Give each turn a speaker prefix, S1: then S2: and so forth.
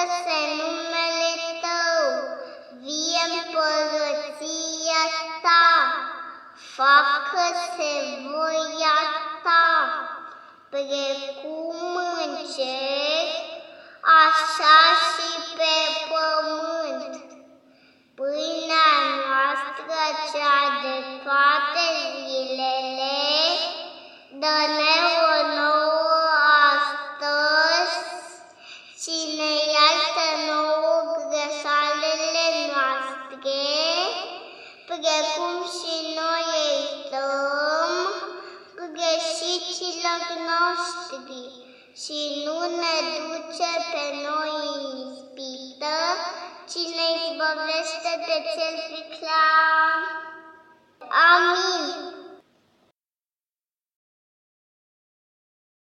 S1: Să numele Tău, vie împărăția Ta, facă-se voia Ta, precum în cer, așa și pe pământ. Pâinea noastră cea de toate zilele, dă și ne iartă nouă greșalele noastre, precum și noi iertăm greșiților noștri și nu ne duce pe noi în ispită, ci ne izbăvește de cel viclean.